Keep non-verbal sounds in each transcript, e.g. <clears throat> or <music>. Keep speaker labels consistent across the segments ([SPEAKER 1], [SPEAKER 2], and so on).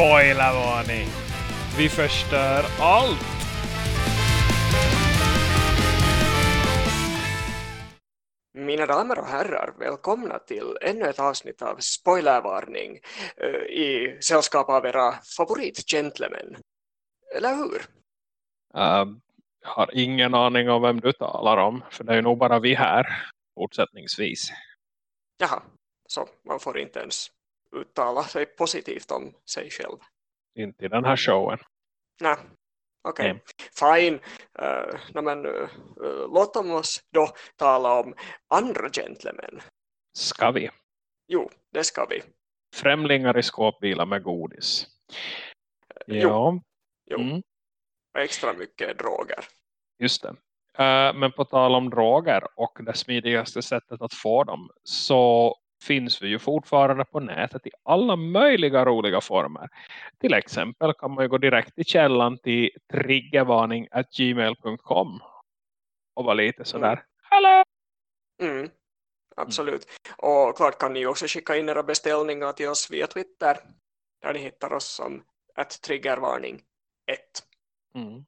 [SPEAKER 1] Spoilervarning! Vi förstör allt!
[SPEAKER 2] Mina damer och herrar, välkomna till ännu ett avsnitt av Spoilervarning eh, i sällskap av era favoritgentlemän. Eller hur?
[SPEAKER 1] Uh, jag har ingen aning om vem du talar om, för det är nog bara vi här fortsättningsvis.
[SPEAKER 2] Jaha, så man får inte ens uttala sig positivt om sig själv.
[SPEAKER 1] Inte i den här showen.
[SPEAKER 2] Nej, okej. Okay. Fine. Uh, no, men, uh, låt oss då tala om andra gentlemän.
[SPEAKER 1] Ska vi?
[SPEAKER 2] Jo, det ska vi.
[SPEAKER 1] Främlingar i skåpbilar med godis.
[SPEAKER 2] Uh, ja. Jo. Mm. Extra mycket droger.
[SPEAKER 1] Just det. Men på tal om droger och det smidigaste sättet att få dem så finns vi ju fortfarande på nätet i alla möjliga roliga former. Till exempel kan man ju gå direkt i källan till triggervarning.gmail.com och vara lite sådär, mm. hallå!
[SPEAKER 2] Mm, absolut. Mm. Och klart kan ni också skicka in era beställningar till oss via Twitter där ni hittar oss som ett triggervarning 1.
[SPEAKER 1] Mm.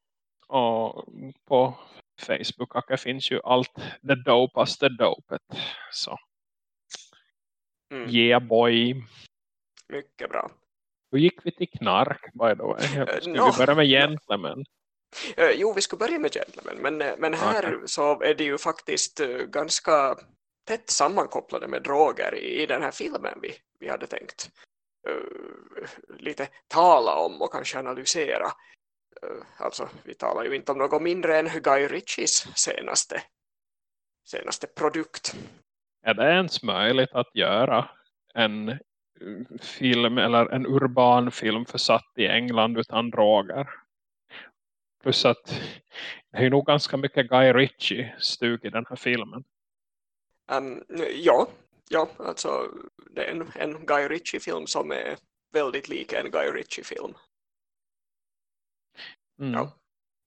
[SPEAKER 1] Och på Facebook finns ju allt det dopaste dopet. Så Mm. Yeah boy.
[SPEAKER 2] Mycket bra.
[SPEAKER 1] Hur gick vi till knark by the way? Eh, ska no, vi börja med gentlemen?
[SPEAKER 2] Uh, jo, vi ska börja med gentlemen. Men, eh, men här okay. så är det ju faktiskt uh, ganska tätt sammankopplade med droger i, i den här filmen vi, vi hade tänkt uh, lite tala om och kanske analysera. alltså, vi talar ju inte om något mindre än Guy Ritchies senaste, senaste produkt
[SPEAKER 1] är det ens möjligt att göra en eh, film eller en urban film försatt i England utan droger? Plus att det är nog ganska mycket Guy Ritchie-stuk i den här filmen.
[SPEAKER 2] Um, ja, ja, alltså det är en, en Guy Ritchie-film som är väldigt lik en Guy Ritchie-film. Mm. Ja.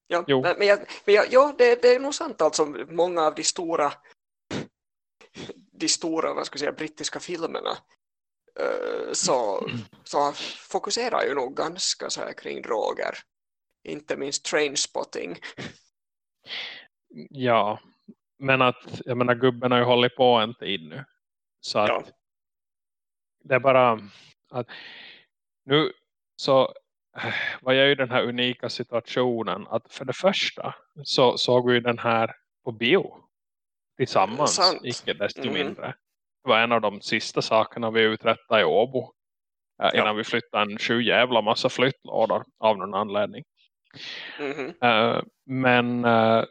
[SPEAKER 2] Ja, jo. men, jag, men jag, ja det, det, är nog sant alltså många av de stora de stora ska säga, brittiska filmerna uh, så, <clears throat> så fokuserar ju nog ganska så här kring droger. Inte minst trainspotting.
[SPEAKER 1] Ja, men att jag menar gubben har ju hållit på en tid nu. Så att ja. det är bara att nu så <sighs> var jag ju den här unika situationen att för det första så såg vi den här på bio tillsammans, Sant. icke desto mm. mindre. Det var en av de sista sakerna vi uträttade i Åbo. Äh, ja. Innan vi flyttade en sju jävla massa flyttlådor av någon anledning. Mm. Äh, men äh,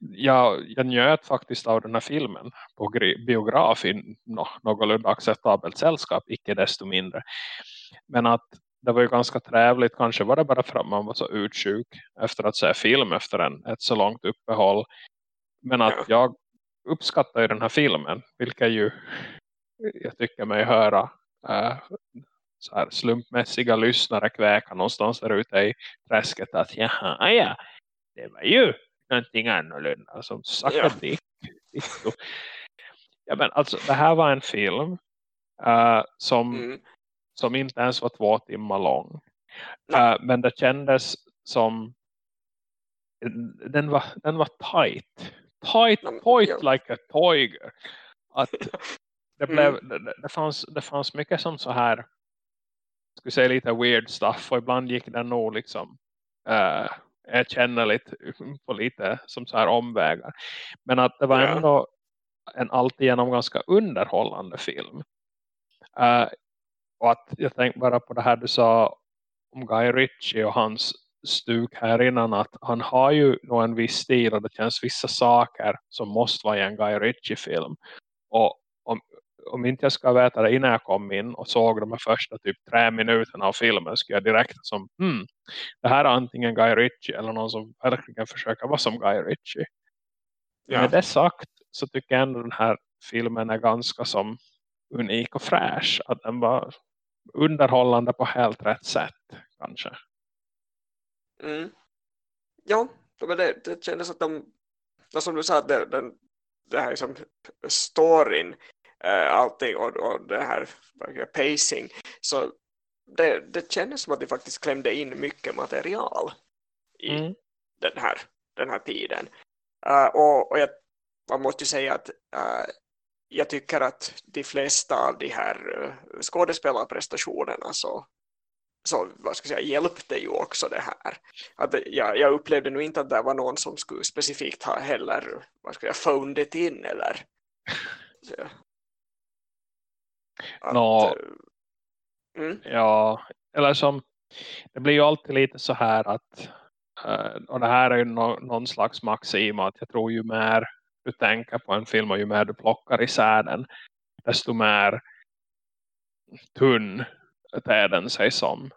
[SPEAKER 1] jag, jag njöt faktiskt av den här filmen på biograf i no, någorlunda acceptabelt sällskap, icke desto mindre. Men att det var ju ganska trevligt, kanske var det bara för att man var så utsjuk efter att se film efter en, ett så långt uppehåll men att jag uppskattar ju den här filmen. Vilket ju jag tycker mig höra äh, så här slumpmässiga lyssnare kväka någonstans där ute i träsket. Att jaha, ja, det var ju någonting annorlunda. Som sagt dick. Ja men alltså det här var en film äh, som, mm. som inte ens var två timmar lång. Äh, men det kändes som den var, den var tight tight, tight like a tiger. Att <laughs> det, blev, mm. det, det, fanns, det fanns mycket som så här skulle säga lite weird stuff och ibland gick den nog liksom uh, jag känner lite <laughs> på lite som så här omvägar. Men att det var ändå en alltigenom ganska underhållande film. Uh, och att jag tänkte bara på det här du sa om Guy Ritchie och hans stuk här innan att han har ju nog en viss stil och det känns vissa saker som måste vara i en Guy Ritchie-film. Och om, om inte jag ska veta det innan jag kom in och såg de här första typ tre minuterna av filmen skulle jag direkt som, hmm, det här är antingen Guy Ritchie eller någon som verkligen försöker vara som Guy Ritchie. Ja. Med det sagt så tycker jag ändå den här filmen är ganska som unik och fräsch. Att den var underhållande på helt rätt sätt kanske.
[SPEAKER 2] Mm. Ja, det, det kändes att de, som du sa, att det, den, det här liksom storyn, äh, allting och, och det här pacing, så det, det kändes som att de faktiskt klämde in mycket material i mm. den, här, den här tiden. Uh, och, och jag, man måste ju säga att uh, jag tycker att de flesta av de här skådespelarprestationerna så, så vad ska jag säga, hjälpte ju också det här. Att jag, jag upplevde nog inte att det var någon som skulle specifikt ha heller vad ska jag, phoned it in eller <laughs> så,
[SPEAKER 1] att, no, mm. Ja, eller som det blir ju alltid lite så här att och det här är ju no, någon slags maxim att jag tror ju mer du tänker på en film och ju mer du plockar isär den desto mer tunn är den sig som.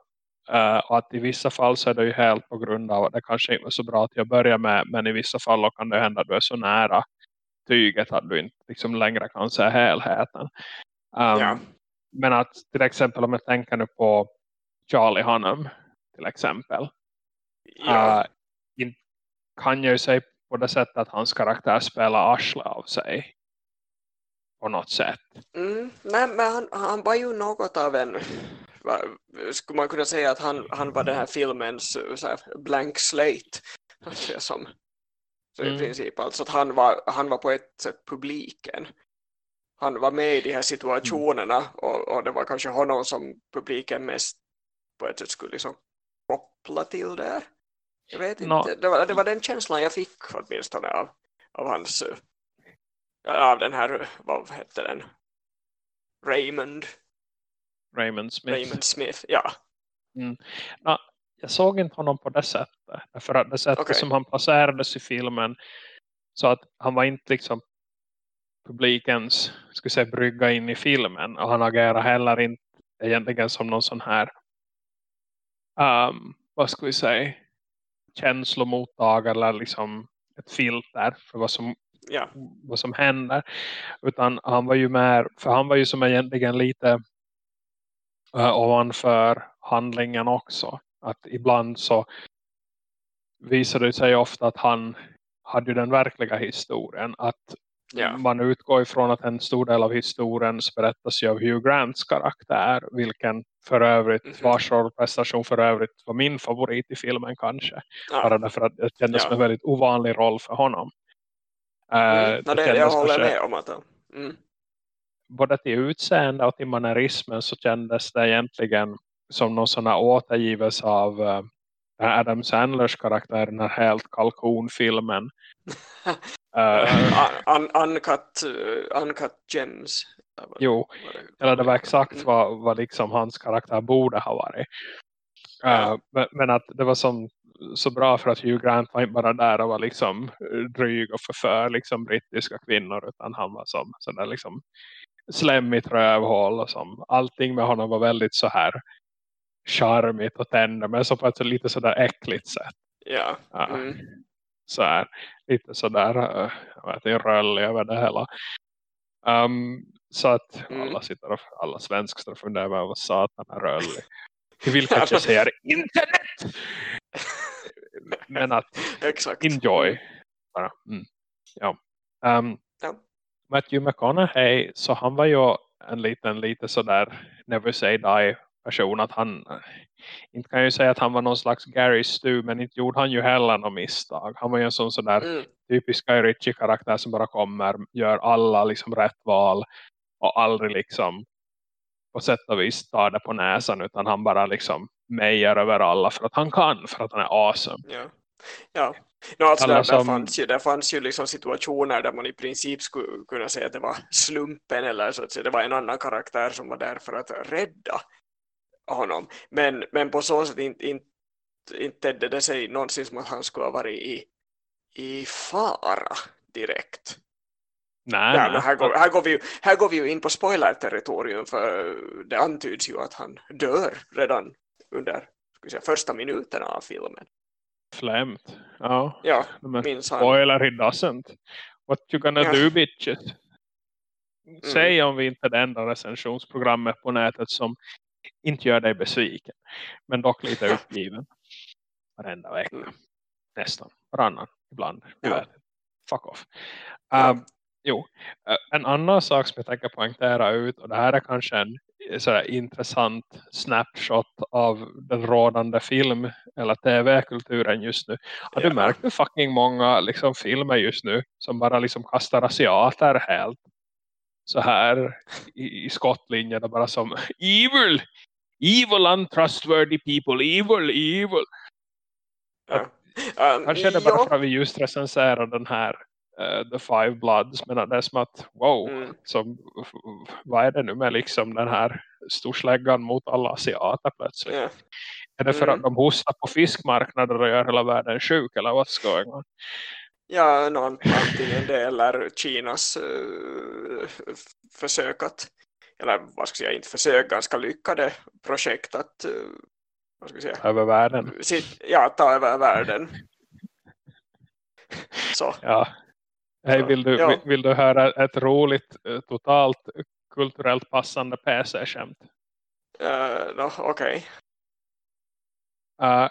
[SPEAKER 1] Uh, och att i vissa fall så är det ju helt på grund av att det kanske inte är så bra att jag börjar med men i vissa fall kan det hända att du är så nära tyget att du inte liksom längre kan se helheten. Um, ja. Men att till exempel om jag tänker nu på Charlie Hunnam till exempel. Ja. Uh, kan jag ju säga på det sättet att hans karaktär spelar arsle av sig på något sätt.
[SPEAKER 2] Mm, nej, men han, han var ju något av en skulle man kunna säga att han, han var den här filmens så här, blank slate <laughs> som så mm. i princip alltså att han var, han var på ett sätt publiken han var med i de här situationerna mm. och, och det var kanske honom som publiken mest på ett sätt skulle liksom koppla till där jag vet inte, no. det, var, det var den känslan jag fick åtminstone av, av hans av den här, vad hette den Raymond
[SPEAKER 1] Raymond Smith.
[SPEAKER 2] Raymond Smith, ja.
[SPEAKER 1] Mm. No, jag såg inte honom på det sättet. För att det sättet okay. som han placerades i filmen så att han var inte liksom publikens ska säga, brygga in i filmen. Och han agerar heller inte egentligen som någon sån här um, vad ska vi säga känslomottagare eller liksom ett filter för vad som, ja. vad som händer. Utan han var ju mer, för han var ju som egentligen lite uh, ovanför handlingen också. Att ibland så visade det sig ofta att han hade ju den verkliga historien. Att yeah. man utgår ifrån att en stor del av historien berättas ju av Hugh Grants karaktär. Vilken för övrigt, mm -hmm. vars rollprestation för övrigt var min favorit i filmen kanske. Ja. Bara därför att det kändes ja. som en väldigt ovanlig roll för honom.
[SPEAKER 2] Mm. Uh, det, det jag håller med om att mm
[SPEAKER 1] både till utseende och till mannerismen så kändes det egentligen som någon sån här återgivelse av uh, Adam Sandlers karaktär den här helt kalkonfilmen. <laughs>
[SPEAKER 2] uh, <laughs> un uncut, uh, uncut Gems.
[SPEAKER 1] Jo, eller det var exakt mm. vad, vad liksom hans karaktär borde ha varit. Uh, men, men, att det var som så bra för att Hugh Grant var inte bara där och var liksom dryg och förför liksom brittiska kvinnor utan han var som sådär liksom slemmigt rövhål och som allting med honom var väldigt så här charmigt och tänder men så på ett lite sådär äckligt sätt.
[SPEAKER 2] Ja. Mm.
[SPEAKER 1] Så här, lite sådär uh, jag vet inte, röllig över det hela. Um, så att mm. alla sitter och, alla svenskar och funderar över vad satan är röllig. Till vilket jag säger internet! men att <laughs>
[SPEAKER 2] Exakt.
[SPEAKER 1] enjoy. Bara. Mm. Ja. Um, ja. Matthew McConaughey så han var ju en liten lite sådär never say die person att han inte kan ju säga att han var någon slags Gary Stu men inte gjorde han ju heller något misstag. Han var ju en sån sådär mm. typisk Guy Ritchie-karaktär som bara kommer, gör alla liksom rätt val och aldrig liksom på sätt och vis tar det på näsan utan han bara liksom mejar över alla för att han kan, för att han är awesome.
[SPEAKER 2] Ja, ja. No, alltså där, som... där, fanns ju, där fanns ju liksom situationer där man i princip skulle kunna säga att det var slumpen eller så att säga, det var en annan karaktär som var där för att rädda honom. Men, men på så sätt inte, inte, inte det sig någonsin som att han skulle ha varit i, i fara direkt.
[SPEAKER 1] Nej, ja.
[SPEAKER 2] Här, går, här, går vi, här går vi ju in på spoiler-territorium för det antyds ju att han dör redan under säga, första minuterna av filmen.
[SPEAKER 1] Flämt. Ja,
[SPEAKER 2] ja minns han.
[SPEAKER 1] Spoiler he doesn't. What you gonna ja. do bitches? Mm. Säg om vi inte är det enda recensionsprogrammet på nätet som inte gör dig besviken. Men dock lite uppgiven. Varenda vecka. Mm. Nästan. Varannan. Ibland. Ja. Fuck off. Ja. Um, jo. En annan sak som jag tänker poängtera ut. Och det här är kanske en så intressant snapshot av den rådande film eller tv-kulturen just nu. Har ja. du märkt hur fucking många liksom, filmer just nu som bara liksom kastar asiater helt så här i, i skottlinjen bara som evil, evil untrustworthy people, evil, evil. Ja. Um, kanske är det bara ja. för att vi just recenserar den här uh, The Five Bloods men det är som att wow, mm. som, vad är det nu med liksom den här storsläggan mot alla asiater plötsligt? Yeah. Är det för mm. att de hostar på fiskmarknader och gör hela världen sjuk eller what's going on?
[SPEAKER 2] Ja, någon, antingen det eller Kinas uh, försök att, eller vad ska jag säga, inte försök, ganska lyckade projekt att uh, vad ska jag säga?
[SPEAKER 1] Ta över världen.
[SPEAKER 2] Sitt, ja, ta över världen. <laughs> Så.
[SPEAKER 1] Ja. Hej, vill du, ja. vill, du höra ett roligt, eh, totalt kulturellt passande PC-skämt?
[SPEAKER 2] Uh, no, Okej. Okay.
[SPEAKER 1] Uh,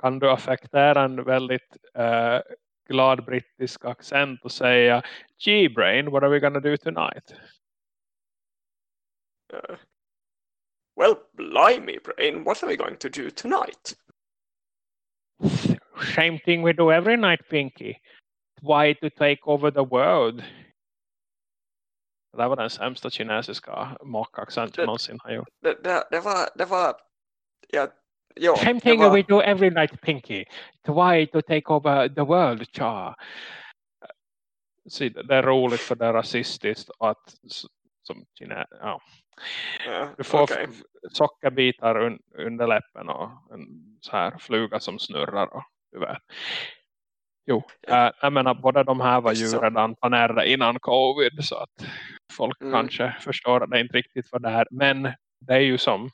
[SPEAKER 1] kan du affektera en väldigt uh, glad brittisk accent och säga G-brain, what are we gonna do tonight?
[SPEAKER 2] Uh, well, blimey, brain, what are we going to do tonight?
[SPEAKER 1] Same thing we do every night, Pinky. Why to take over the world? Det var den sämsta kinesiska mockaccenten någonsin har gjort.
[SPEAKER 2] Det, det, det, var, det var ja, jo,
[SPEAKER 1] Same thing
[SPEAKER 2] var...
[SPEAKER 1] we do every night, Pinky. Why to take over the world, cha? Så det är roligt för det är rasistiskt att som kina, ja. ja. du får okay. sockerbitar un, under läppen och en så här fluga som snurrar och du vet. Jo, äh, jag menar både de här var ju så. redan planerade innan covid så att folk mm. kanske förstår att det inte riktigt var där. Men det är ju som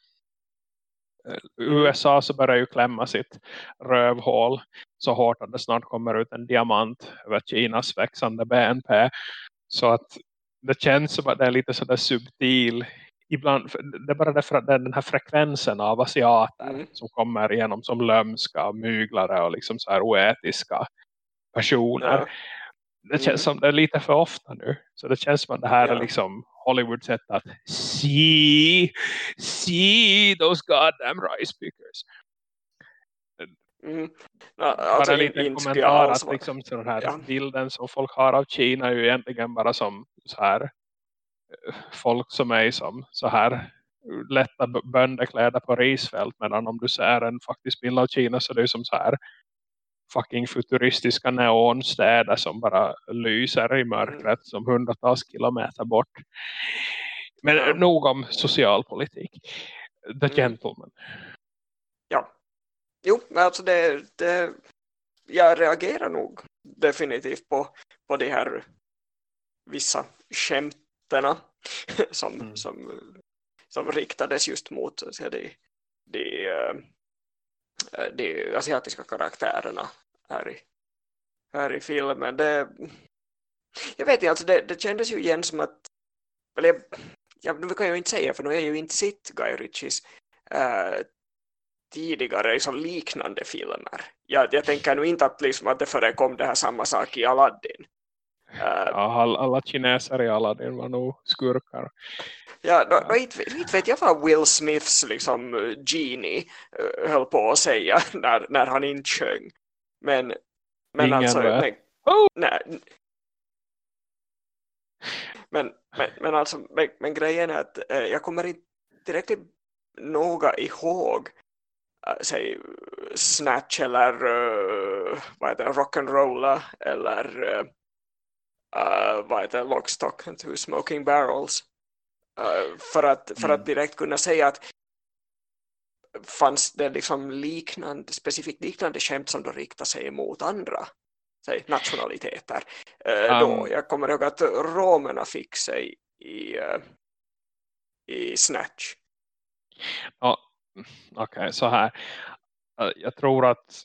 [SPEAKER 1] eh, USA så börjar ju klämma sitt rövhål så hårt att det snart kommer ut en diamant över Kinas växande BNP. Så att det känns som att det är lite sådär subtil ibland, det är bara därför att det den här frekvensen av asiater mm. som kommer igenom som lömska, myglare och liksom så här oetiska personer. Ja. Det känns mm. som det är lite för ofta nu. Så det känns som att det här ja. är liksom Hollywood sätt att see, see those goddamn rice pickers.
[SPEAKER 2] Mm. Ja, alltså
[SPEAKER 1] bara en liten kommentar att liksom sån här ja. bilden som folk har av Kina är ju egentligen bara som så här eh, folk som är som så här lätta böndekläder på risfält medan om du ser en faktisk bild av Kina så är det som så här fucking futuristiska neonstäder som bara lyser i mörkret mm. som hundratals kilometer bort. Men ja. nog om socialpolitik. The mm. Gentleman.
[SPEAKER 2] Ja. Jo, alltså det, det jag reagerar nog definitivt på, på de här vissa skämterna <laughs> som, mm. som, som riktades just mot så de, de, eh, Äh, de asiatiska karaktärerna här i, här i filmen. Det, jag vet inte, alltså det, det kändes ju igen som att eller jag, nu kan jag inte säga för nu är jag ju inte sett Guy Ritchies äh, tidigare liksom liknande filmer. Jag, jag tänker nu inte att, liksom, att det förekom det här samma sak i Aladdin.
[SPEAKER 1] Ja, alla, kineser i Aladdin var nog skurkar.
[SPEAKER 2] Ja, då, då, inte, inte vet jag vad Will Smiths liksom, genie uh, höll på att säga <laughs> när, när han inte sjöng. Men, men Ingen alltså... Men, oh! nej, men, men, men alltså, men, men grejen är att uh, jag kommer inte tillräckligt noga ihåg uh, säg Snatch eller uh, vad heter Rock'n'Rolla eller uh, uh, vad heter Lockstock and Two Smoking Barrels uh, för, att, för mm. att direkt kunna säga att fanns det liksom liknande, specifikt liknande skämt som då riktar sig mot andra säg, nationaliteter. Uh, um, då, jag kommer ihåg att romerna fick sig i, uh, i Snatch.
[SPEAKER 1] Ja, Okej, okay, så här. Jag tror att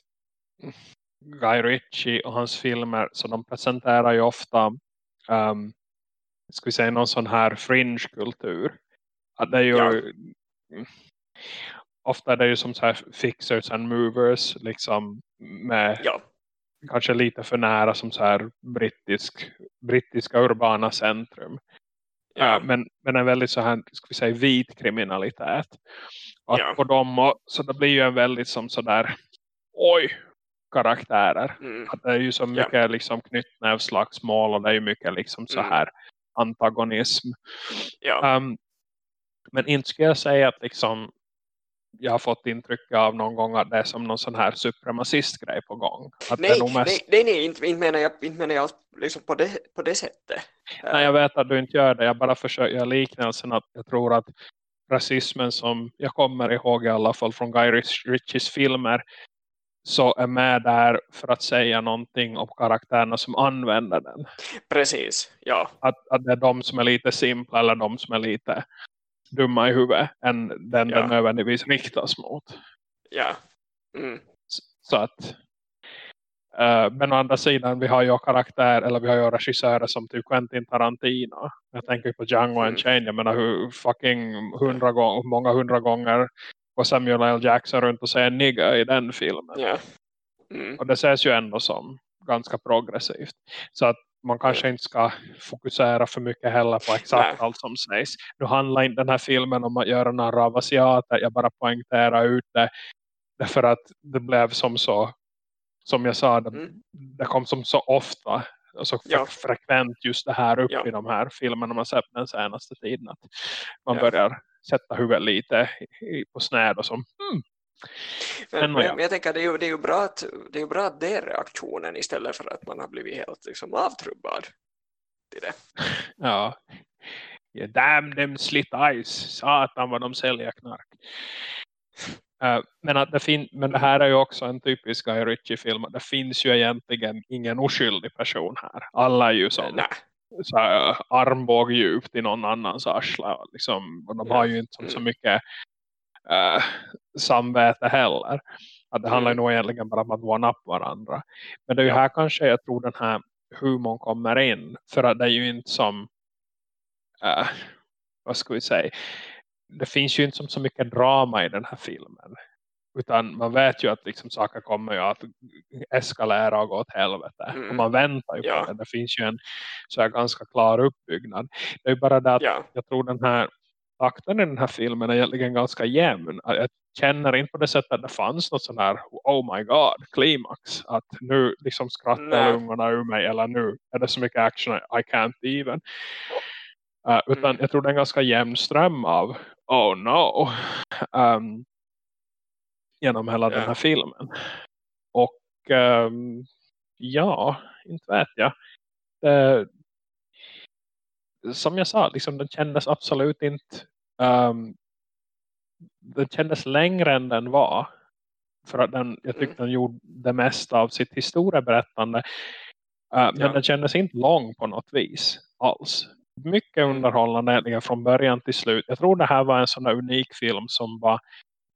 [SPEAKER 1] Guy Ritchie och hans filmer så de presenterar ju ofta um, ska vi säga någon sån här fringe-kultur. Att det är ju ja. ofta är det ju som så här fixers and movers liksom med ja. kanske lite för nära som så här brittisk, brittiska urbana centrum. Ja. Uh, men, men en väldigt så här, ska vi säga, vit kriminalitet. Att på dem, så det blir ju en väldigt som sådär, oj, karaktärer.
[SPEAKER 2] Mm.
[SPEAKER 1] Att det är ju så mycket ja. liksom knytnävslagsmål och det är ju mycket liksom så mm. här mm. antagonism.
[SPEAKER 2] Ja.
[SPEAKER 1] Um, men inte skulle jag säga att liksom jag har fått intryck av någon gång att det är som någon sån här supremacistgrej på gång. Att
[SPEAKER 2] nej, mest... nej, nej, nej, inte, inte menar jag, inte menar jag liksom på, det, på det sättet.
[SPEAKER 1] Nej, jag vet att du inte gör det. Jag bara försöker göra liknelsen att jag tror att rasismen som jag kommer ihåg i alla fall från Guy Ritchies filmer så är med där för att säga någonting om karaktärerna som använder den.
[SPEAKER 2] Precis, ja.
[SPEAKER 1] Att, att det är de som är lite simpla eller de som är lite dumma i huvudet än den ja. den nödvändigtvis riktas mot.
[SPEAKER 2] Ja. Mm.
[SPEAKER 1] Så, så att uh, men å andra sidan vi har ju karaktär eller vi har ju regissörer som typ Quentin Tarantino. Jag tänker på Django mm. Unchained. Jag menar hur fucking hundra gånger, många hundra gånger och Samuel L. Jackson runt och säger nigga i den filmen.
[SPEAKER 2] Ja. Mm.
[SPEAKER 1] Och det ses ju ändå som ganska progressivt. Så att man kanske inte ska fokusera för mycket heller på exakt Nej. allt som sägs. Nu handlar inte den här filmen om att göra några av asiater. Jag bara poängterar ut det. Därför att det blev som så som jag sa, det, mm. det kom som så ofta och så ja. frekvent just det här upp ja. i de här filmerna man sett den senaste tiden. Att man ja. börjar sätta huvudet lite på sned och som hmm.
[SPEAKER 2] men, men, jag tänker det är, ju, det är ju bra att det är bra att det är reaktionen istället för att man har blivit helt liksom, avtrubbad till det. <laughs>
[SPEAKER 1] Ja. Yeah, damn them slit eyes. Satan vad de säljer knark. Uh, men, att det fin men det här är ju också en typisk Guy Ritchie-film. Det finns ju egentligen ingen oskyldig person här. Alla är ju som så här, armbåg djupt i någon annans arsla. Liksom, och de har ju inte så mm. mycket uh, samvete heller. Att det handlar ju nog egentligen bara om att one upp varandra. Men det är ju här kanske jag tror den här humorn kommer in. För att det är ju inte som uh, vad ska vi säga det finns ju inte som så mycket drama i den här filmen. Utan man vet ju att liksom saker kommer ju att eskalera och gå åt helvete. Mm. Och man väntar ju ja. på det. Det finns ju en så här ganska klar uppbyggnad. Det är bara det att ja. jag tror den här takten i den här filmen är egentligen ganska jämn. Jag känner inte på det sättet att det fanns något sån här oh my god, klimax. Att nu liksom skrattar lungorna ur mig eller nu är det så mycket action I can't even. Uh, utan mm. jag tror det är en ganska jämn ström av oh no um, genom hela yeah. den här filmen. Och um, ja, inte vet jag. Det, som jag sa, liksom, den kändes absolut inte um, den kändes längre än den var. För att den, jag tyckte mm. den gjorde det mesta av sitt historieberättande. Uh, men ja. den kändes inte lång på något vis alls mycket mm. underhållande från början till slut. Jag tror det här var en sån där unik film som var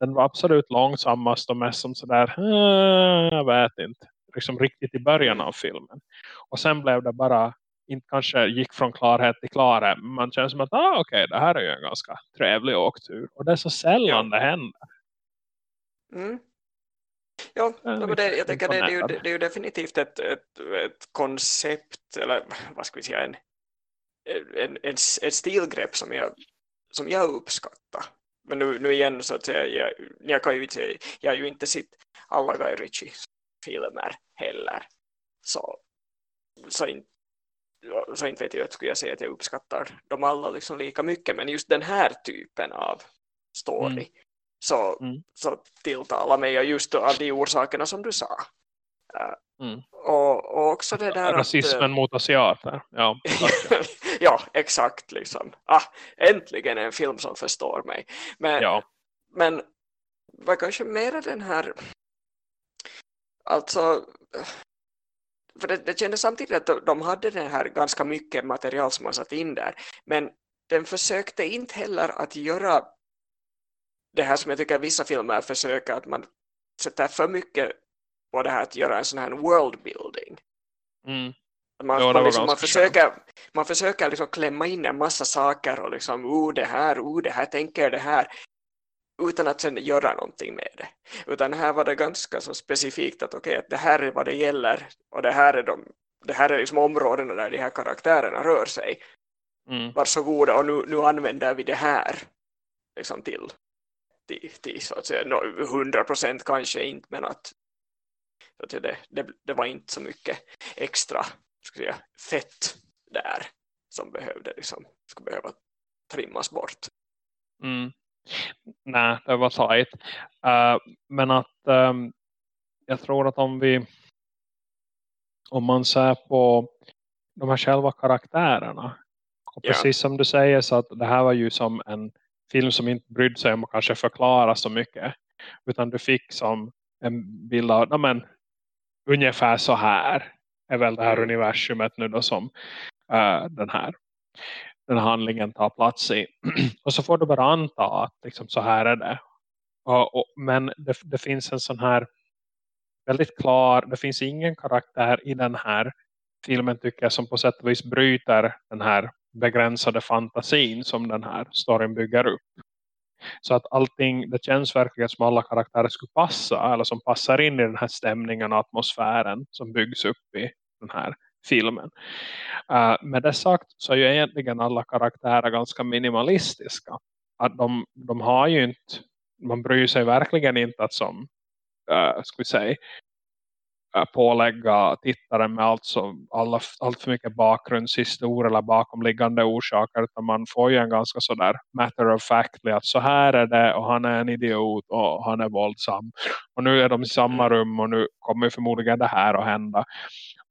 [SPEAKER 1] den var absolut långsammast och mest som sådär, äh, jag vet inte, liksom riktigt i början av filmen. Och sen blev det bara, inte kanske gick från klarhet till klarhet, men man känner som att, ah okej, okay, det här är ju en ganska trevlig åktur. Och det är så sällan det händer.
[SPEAKER 2] Mm. Ja, men det, jag tänker det, det, är ju, det är ju definitivt ett, ett, ett koncept, eller vad ska vi säga, en, en, en, ett stilgrepp som jag, som jag uppskattar. Men nu, nu igen så att säga, jag, jag, kan ju inte, jag har ju inte sett alla Guy Ritchie-filmer heller. Så, så, in, så inte vet jag, skulle jag säga att jag uppskattar dem alla liksom lika mycket. Men just den här typen av story mm. så, mm. så tilltalar mig just av de orsakerna som du sa. Mm. Och, och, också det där
[SPEAKER 1] Rasismen att, mot asiater. Ja, <laughs>
[SPEAKER 2] ja, exakt. Liksom. Ah, äntligen en film som förstår mig. Men, ja. men vad kanske mer den här... Alltså... För det, det kändes samtidigt att de hade den här ganska mycket material som man satt in där. Men den försökte inte heller att göra det här som jag tycker vissa filmer försöker att man sätter för mycket på det här att göra en sån här world building.
[SPEAKER 1] Mm.
[SPEAKER 2] Man, ja, man, liksom, man, försöker, man försöker liksom klämma in en massa saker och liksom, oh det här, oh det här, tänker det här utan att sen göra någonting med det. Utan här var det ganska så specifikt att okej, okay, det här är vad det gäller och det här är, de, det här är liksom områdena där de här karaktärerna rör sig. mm. varsågoda och nu, nu använder vi det här liksom till, till, till så att säga, 100 procent kanske inte men att, att det, det, det var inte så mycket extra ska säga, fett där som behövde liksom, skulle behöva trimmas bort.
[SPEAKER 1] Mm. Nej, det var sajt. Uh, men att um, jag tror att om vi om man ser på de här själva karaktärerna och precis yeah. som du säger så att det här var ju som en film som inte brydde sig om att kanske förklara så mycket utan du fick som en bild av men, ungefär så här är väl det här mm. universumet nu då som uh, den här den handlingen tar plats i. <clears throat> och så får du bara anta att liksom, så här är det. Och, och, men det, det, finns en sån här väldigt klar, det finns ingen karaktär i den här filmen tycker jag som på sätt och vis bryter den här begränsade fantasin som den här storyn bygger upp. Så att allting, det känns verkligen som alla karaktärer skulle passa eller som passar in i den här stämningen och atmosfären som byggs upp i den här filmen. Uh, med det sagt så är ju egentligen alla karaktärer ganska minimalistiska. Att de, de har ju inte, man bryr sig verkligen inte att som, uh, ska vi säga, pålägga tittaren med allt, som, alla, allt för mycket bakgrundshistoria eller bakomliggande orsaker utan man får ju en ganska sådär matter of factly att så här är det och han är en idiot och han är våldsam och nu är de i samma rum och nu kommer förmodligen det här att hända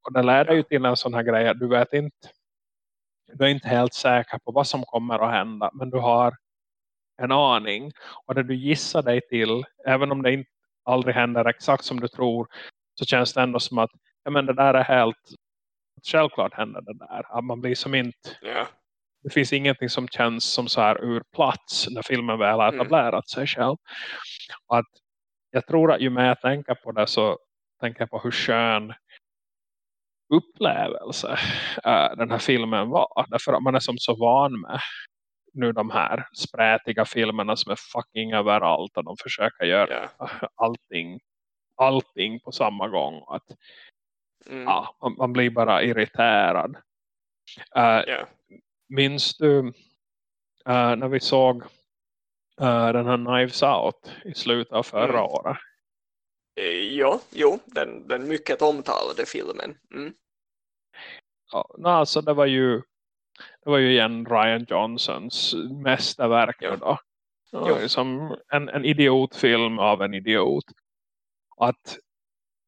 [SPEAKER 1] och det lär ju till en sån här grej att du vet inte du är inte helt säker på vad som kommer att hända. Men du har en aning. Och det du gissar dig till, även om det inte aldrig händer exakt som du tror. Så känns det ändå som att ja, men det där är helt självklart händer det där. Att man blir som inte
[SPEAKER 2] yeah.
[SPEAKER 1] det finns ingenting som känns som så här ur plats när filmen väl har mm. etablerat sig själv. Och att jag tror att ju mer jag tänker på det så tänker jag på hur skön upplevelse äh, den här filmen var. Därför att man är som så van med nu de här sprätiga filmerna som är fucking överallt och de försöker göra yeah. allting, allting på samma gång. Att, mm. ja, man, man, blir bara irriterad. Uh, yeah. Minns du uh, när vi såg uh, den här Knives Out i slutet av förra mm. året?
[SPEAKER 2] Ja, jo, den, den mycket omtalade filmen. Mm
[SPEAKER 1] ja, alltså det var ju det var ju igen Ryan Johnsons mästerverk ja. då. Ja, som en, en idiotfilm av en idiot. Att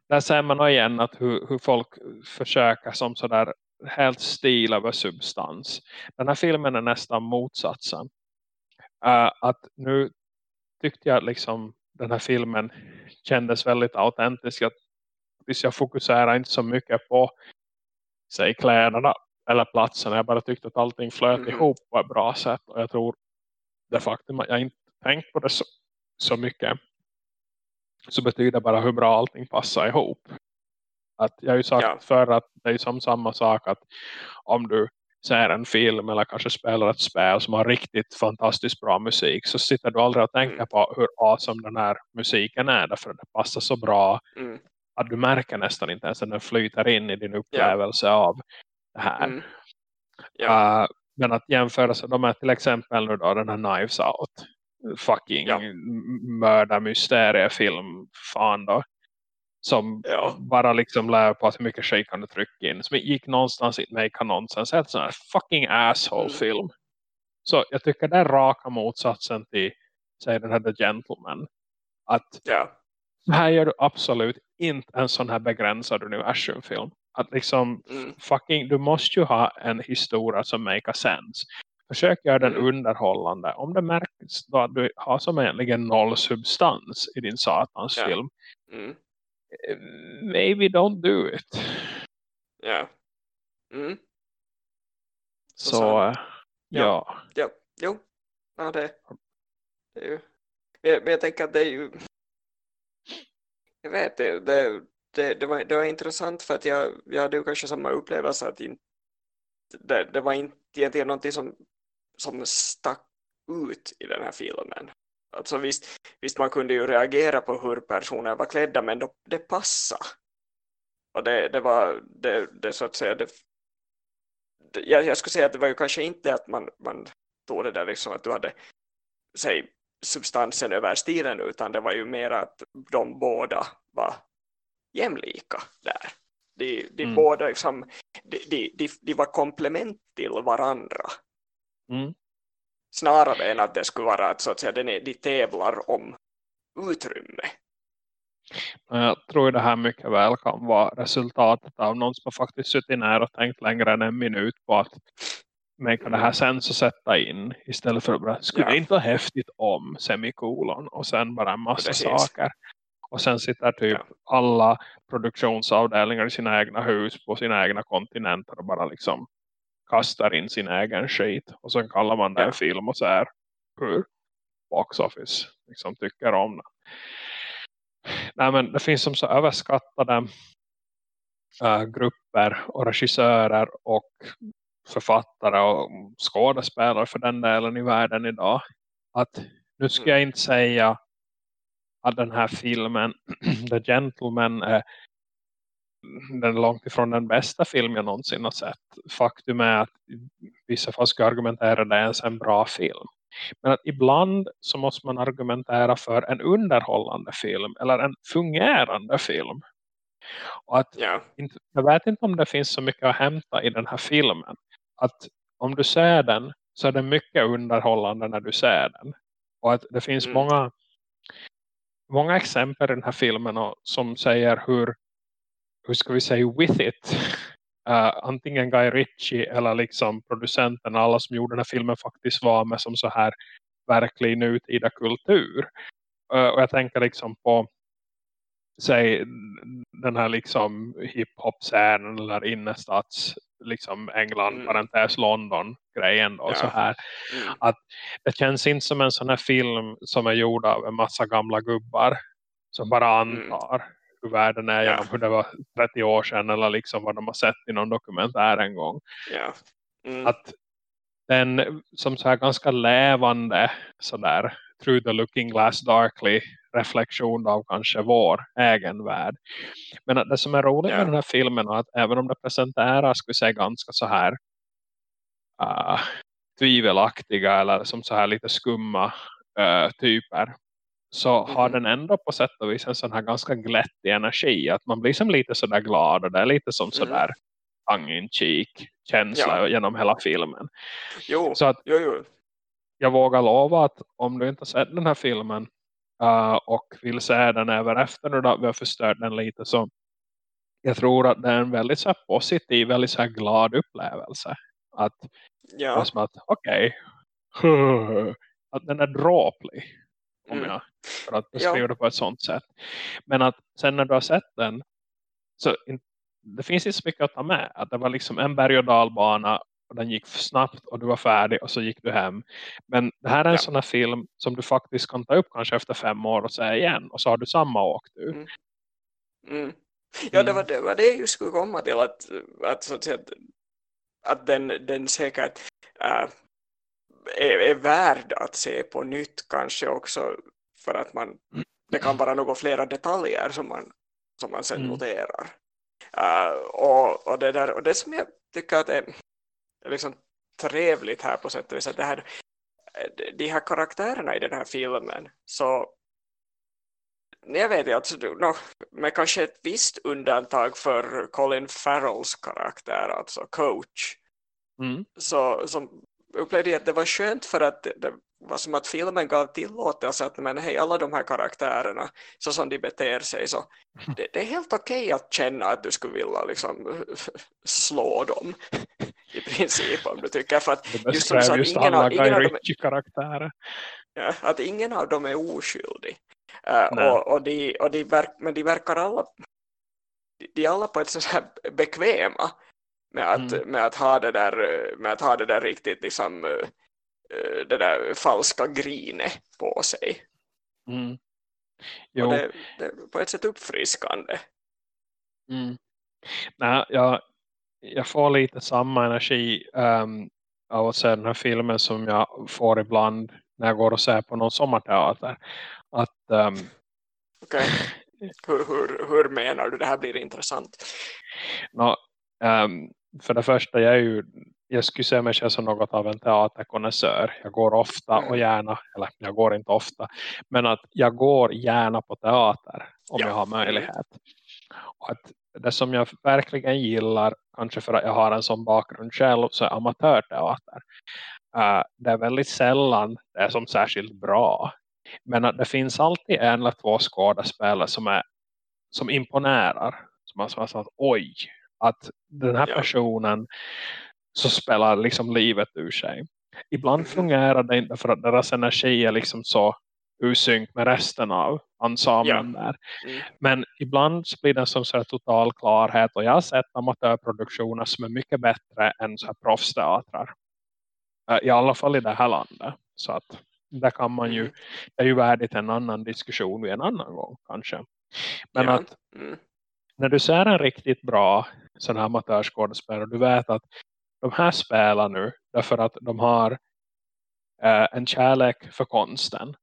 [SPEAKER 1] där ser man igen att hur, hur folk försöker som sådär helt stil över substans. Den här filmen är nästan motsatsen. Uh, att nu tyckte jag liksom den här filmen kändes väldigt autentisk. Att jag fokuserar inte så mycket på säg kläderna eller platsen. Jag bara tyckte att allting flöt mm. ihop på ett bra sätt. Och jag tror det faktum att jag inte tänkt på det så, så mycket. Så betyder bara hur bra allting passar ihop. Att jag har ju sagt ja. för att det är som samma sak att om du ser en film eller kanske spelar ett spel som har riktigt fantastiskt bra musik så sitter du aldrig och tänker mm. på hur awesome den här musiken är därför att det passar så bra mm att du märker nästan inte ens att den flyter in i din upplevelse yeah. av det här. Mm. Yeah. Uh, men att jämföra de är till exempel nu då den här Knives Out fucking ja. mördarmysteriefilm fan då som ja. bara liksom lär på att hur mycket tjej kan du trycka in som gick någonstans inte make nonsens helt sån här fucking asshole mm. film så jag tycker det är raka motsatsen till säg den här The Gentleman att
[SPEAKER 2] ja.
[SPEAKER 1] här gör du absolut inte en sån här begränsad universumfilm. Att liksom, mm. fucking, du måste ju ha en historia som make sense. Försök göra den mm. underhållande. Om det märks då att du har som egentligen noll substans i din satans yeah. film. Mm. Eh, maybe don't do it.
[SPEAKER 2] Ja. Yeah. Mm.
[SPEAKER 1] Så, Så ja. ja.
[SPEAKER 2] Ja, jo. Ja, det, det är ju... Men jag tänker att det är ju jag vet det, det, det, det, var, det var intressant för att jag, jag hade ju kanske samma upplevelse att in, det, det var inte egentligen någonting som, som stack ut i den här filmen. Alltså visst, visst man kunde ju reagera på hur personer var klädda men då, det passade. Och det, det var det, det så att säga det, jag, jag skulle säga att det var ju kanske inte att man, man tog det där liksom att du hade säg, substansen över stilen utan det var ju mer att de båda var jämlika där. De, de mm. båda liksom, de, de, de, de var komplement till varandra.
[SPEAKER 1] Mm.
[SPEAKER 2] Snarare än att det skulle vara att, så att säga, de, de tävlar om utrymme.
[SPEAKER 1] Jag tror det här mycket väl kan vara resultatet av någon som faktiskt suttit nära och tänkt längre än en minut på att make det här sen så sätta in istället för att bara, skulle ja. det inte vara häftigt om semikolon och sen bara en massa saker och sen sitter typ ja. alla produktionsavdelningar i sina egna hus på sina egna kontinenter och bara liksom kastar in sin egen skit och sen kallar man det en film och så här hur box office liksom tycker om det. Nej men det finns som så överskattade äh, grupper och regissörer och författare och skådespelare för den delen i världen idag. Att nu ska jag mm. inte säga att den här filmen <clears throat> The Gentleman är den är långt ifrån den bästa film jag någonsin har sett. Faktum är att vissa fall ska argumentera att det är en bra film. Men att ibland så måste man argumentera för en underhållande film eller en fungerande film. Och att,
[SPEAKER 2] yeah.
[SPEAKER 1] Jag vet inte om det finns så mycket att hämta i den här filmen. Att om du ser den så är det mycket underhållande när du ser den. Och att det finns mm. många många exempel i den här filmen som säger hur hur ska vi säga with it uh, <laughs> antingen Guy Ritchie eller liksom producenten alla som gjorde den här filmen faktiskt var med som så här verklig nutida kultur uh, och jag tänker liksom på säg den här liksom hiphop-scenen eller innestats liksom England, mm. parentes London grejen då ja. så här mm. att det känns inte som en sån här film som är gjord av en massa gamla gubbar som bara mm. antar mm. Hur världen är ja. genom hur det var 30 år sedan eller liksom vad de har sett i någon dokumentär en gång
[SPEAKER 2] ja. Mm.
[SPEAKER 1] att den som så här ganska levande sådär through the looking glass darkly reflektion av kanske vår egen värld. Men att det som är roligt yeah. med den här filmen är att även om det presenteras skulle säga ganska så här uh, tvivelaktiga eller som så här lite skumma uh, typer så mm. har den ändå på sätt och vis en sån här ganska glättig energi att man blir som lite sådär glad och det är lite som mm. sådär tongue in cheek känsla ja. genom hela filmen.
[SPEAKER 2] Jo,
[SPEAKER 1] så att
[SPEAKER 2] jo, jo.
[SPEAKER 1] jag vågar lova att om du inte har sett den här filmen uh, och vill se den även efter nu då vi har förstört den lite så jag tror att det är en väldigt så positiv, väldigt så glad upplevelse. Att,
[SPEAKER 2] ja.
[SPEAKER 1] att okej, okay, <laughs> att den är dråplig. Om mm. jag, för att beskriva ja. det på ett sånt sätt. Men att sen när du har sett den så det finns inte så mycket att ta med. Att det var liksom en berg- och dalbana och den gick snabbt och du var färdig och så gick du hem. Men det här är en ja. sån här film som du faktiskt kan ta upp kanske efter fem år och säga igen och så har du samma åk du.
[SPEAKER 2] Mm. Mm. Ja, det var det, var det jag skulle komma till att, att, så att, säga, att den, den säkert äh, är, är värd att se på nytt kanske också för att man det kan vara några flera detaljer som man, som man sen mm. noterar. Uh, och, och, det där, och det som jag tycker att är liksom trevligt här på sätt och vis att det här, de här karaktärerna i den här filmen så jag vet inte, alltså, no, med kanske ett visst undantag för Colin Farrells karaktär, alltså coach
[SPEAKER 1] mm.
[SPEAKER 2] så som upplevde jag att det var skönt för att det var som att filmen gav tillåtelse att men hej, alla de här karaktärerna så som de beter sig så det, det är helt okej okay att känna att du skulle vilja liksom <laughs> slå dem i princip om du tycker för att
[SPEAKER 1] just som så att ingen, av, ingen av dem
[SPEAKER 2] karaktärer ja, att ingen av dem är oskyldig. Uh, och, och, de, och de verk, men de verkar alla de är alla på ett så här bekväma med att, mm. med att ha det där med att ha det där riktigt liksom uh, det där falska grinet på sig.
[SPEAKER 1] Mm.
[SPEAKER 2] Jo. Och det, det på ett sätt uppfriskande.
[SPEAKER 1] Mm. Nej, jag, jag får lite samma energi um, av att se den här filmen som jag får ibland när jag går och ser på någon sommarteater. Att, um,
[SPEAKER 2] Okej, okay. <laughs> hur, hur, hur menar du det här blir intressant?
[SPEAKER 1] No, um, för det första, jag är ju jag skulle säga mig själv som något av en teaterkonnässör. Jag går ofta och mm. gärna, eller jag går inte ofta, men att jag går gärna på teater om ja. jag har möjlighet. Och att det som jag verkligen gillar, kanske för att jag har en sån bakgrund själv, så är amatörteater. Uh, det är väldigt sällan det är som särskilt bra. Men att det finns alltid en eller två skådespelare som, är, som imponerar. Som man har sagt, oj, att den här personen så spelar liksom livet ur sig. Ibland mm. fungerar det inte för att deras energi är liksom så usynk med resten av ensemblen ja. där. Mm. Men ibland blir det som så total klarhet och jag har sett amatörproduktioner som är mycket bättre än så här proffsteatrar. Eh, I alla fall i det här landet. Så att där kan man ju, mm. det är ju värdigt en annan diskussion vid en annan gång kanske. Men ja. att mm. När du ser en riktigt bra sån här amatörskådespelare, du vet att de här spelar nu därför att de har eh, en kärlek för konsten.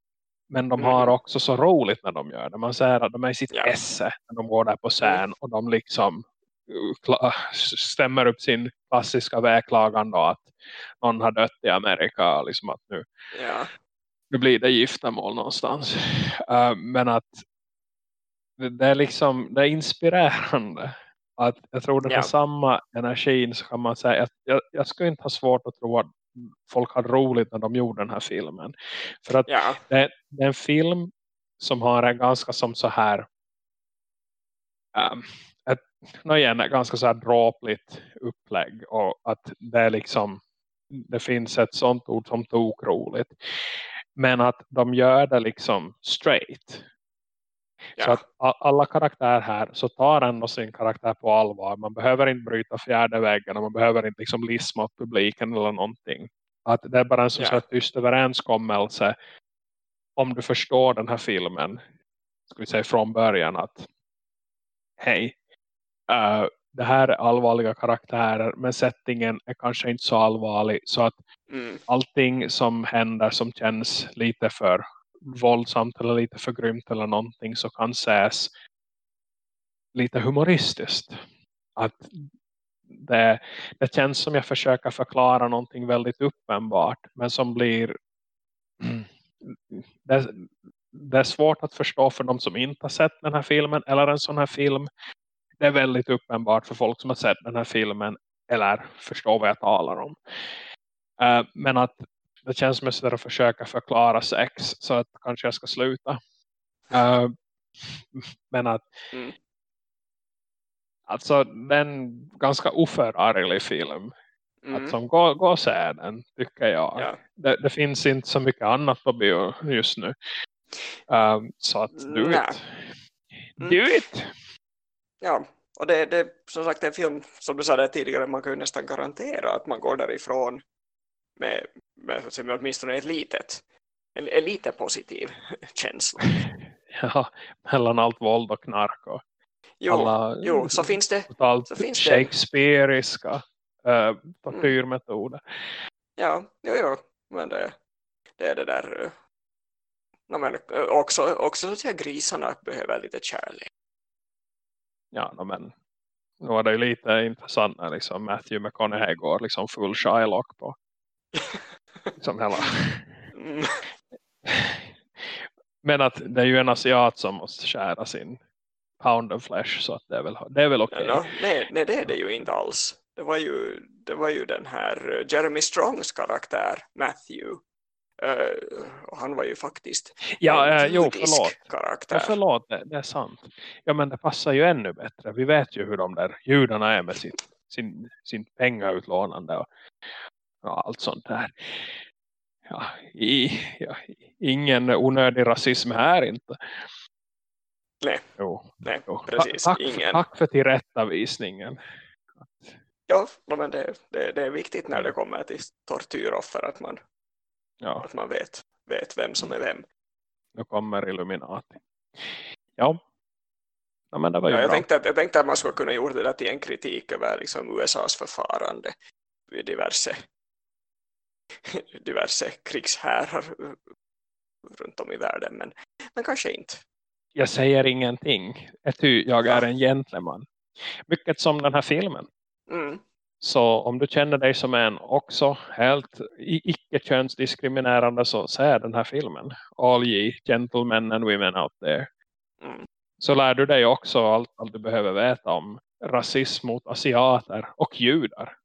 [SPEAKER 1] Men de har mm. också så roligt när de gör det. Man säger att de är i sitt esse när de går där på scen mm. och de liksom uh, stämmer upp sin klassiska väklagan då att någon har dött i Amerika. Liksom att nu, ja. nu blir det giftermål någonstans. Uh, men att det är liksom det är inspirerande att jag tror det är ja. samma energin så kan man säga att jag, jag skulle inte ha svårt att tro att folk hade roligt när de gjorde den här filmen. För att ja. det, det, är en film som har en ganska som så här um, ett, igen, ett ganska så här dråpligt upplägg och att det är liksom det finns ett sånt ord som tokroligt. Men att de gör det liksom straight. Ja. Så att alla karaktärer här så tar ändå sin karaktär på allvar. Man behöver inte bryta fjärde väggen och man behöver inte liksom lisma åt publiken eller någonting. Att det är bara en sån ja. tyst överenskommelse om du förstår den här filmen ska vi säga från början att hej, uh, det här är allvarliga karaktärer men settingen är kanske inte så allvarlig så att mm. allting som händer som känns lite för våldsamt eller lite för grymt eller någonting så kan ses lite humoristiskt. Att det, det känns som jag försöker förklara någonting väldigt uppenbart men som blir det, det är svårt att förstå för de som inte har sett den här filmen eller en sån här film. Det är väldigt uppenbart för folk som har sett den här filmen eller förstår vad jag talar om. Uh, men att det känns som att jag försöka förklara sex så att kanske jag ska sluta. Uh, men att mm. alltså den ganska oförarglig film mm. att som gå, gå och se den tycker jag. Ja. Det, det, finns inte så mycket annat på bio just nu. Um, så att do Nä. it. Mm. Do it!
[SPEAKER 2] Ja, och det, det som sagt en film som du sa tidigare man kan ju nästan garantera att man går därifrån med, med, med åtminstone ett litet, en, en lite positiv känsla. <laughs> <laughs>
[SPEAKER 1] Ja, mellan allt våld och knark
[SPEAKER 2] jo, alla jo, så finns det, så finns
[SPEAKER 1] shakespeariska äh, tortyrmetoder. Mm.
[SPEAKER 2] Ja, jo, jo, men det, det är det där uh, men, uh, också, också så att grisarna behöver lite kärlek.
[SPEAKER 1] Ja, men nu var det lite intressant när liksom Matthew McConaughey går liksom full Shylock på som hela. Mm. <laughs> Men att det är ju en asiat som måste skära sin pound of flesh så att det är väl, det är väl okej. Okay.
[SPEAKER 2] No, nej, nej, det är det ju inte alls. Det var ju, det var ju den här eh, Jeremy Strongs karaktär, Matthew. Uh, och han var ju faktiskt
[SPEAKER 1] ja, en uh, jo, förlåt. karaktär. Ja, förlåt, det, det, är sant. Ja, men det passar ju ännu bättre. Vi vet ju hur de där judarna är med sin, sin, sin pengautlånande och, och allt sånt där. Ja, i, ja, ingen onödig rasism här inte.
[SPEAKER 2] Nej,
[SPEAKER 1] jo,
[SPEAKER 2] Nej jo. precis.
[SPEAKER 1] Tack, ingen. tack för tillrättavisningen.
[SPEAKER 2] Ja, men det, det, det, är viktigt när det kommer till tortyroffer att man, ja. att man vet, vet vem som är vem.
[SPEAKER 1] Nu kommer Illuminati. Ja, ja men det var ju
[SPEAKER 2] ja,
[SPEAKER 1] jag,
[SPEAKER 2] bra. Tänkte att, jag tänkte att man skulle kunna göra det där till en kritik över liksom USAs förfarande vid diverse <laughs> diverse krigshärar runt om i världen. Men, men kanske inte.
[SPEAKER 1] Jag säger ingenting. Jag är en gentleman. Mycket som den här filmen.
[SPEAKER 2] Mm.
[SPEAKER 1] Så om du känner dig som en också helt icke-könsdiskriminerande så se den här filmen. All ye gentlemen and women out there. Mm. Så lär du dig också allt, allt du behöver veta om rasism mot asiater och judar.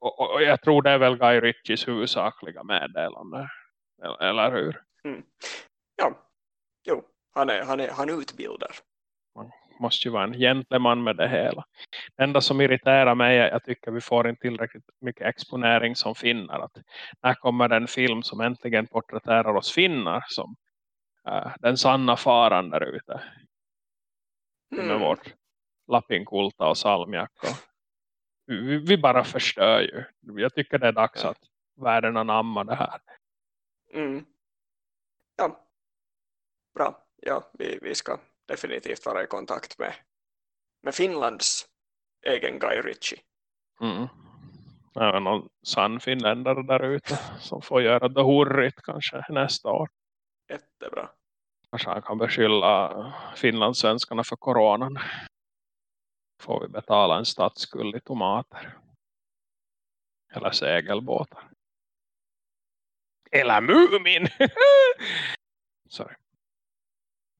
[SPEAKER 2] Ja.
[SPEAKER 1] Och, och, jag tror det är väl Guy Ritchies huvudsakliga meddelande. Eller, eller hur?
[SPEAKER 2] Mm. Ja, jo. Han, är, han, är, han utbildar.
[SPEAKER 1] Man måste ju vara en gentleman med det hela. Det enda som irriterar mig är att jag tycker vi får inte tillräckligt mycket exponering som finnar. Att när kommer den film som äntligen porträtterar oss finnar som uh, den sanna faran där ute. Mm. Med vårt lappinkulta och salmiak. Och vi, vi, bara förstör ju. Jag tycker det är dags ja. att världen anammar det här.
[SPEAKER 2] Mm. Ja, bra. Ja, vi, vi ska definitivt vara i kontakt med, med Finlands egen Guy Ritchie.
[SPEAKER 1] Mm. Även någon sann finländare där ute som får göra det horrigt kanske nästa år.
[SPEAKER 2] Jättebra.
[SPEAKER 1] Kanske han kan beskylla finlandssvenskarna för coronan. Får vi betala en statsskuld i tomater. Eller segelbåtar. Eller Mumin! <laughs> Sorry.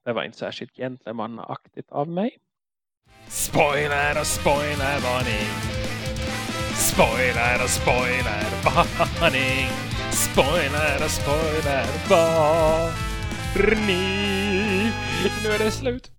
[SPEAKER 1] Det var inte särskilt gentlemannaaktigt av mig. Spoiler och spoiler varning. Spoiler och spoiler varning. Spoiler och spoiler varning. Nu är det slut.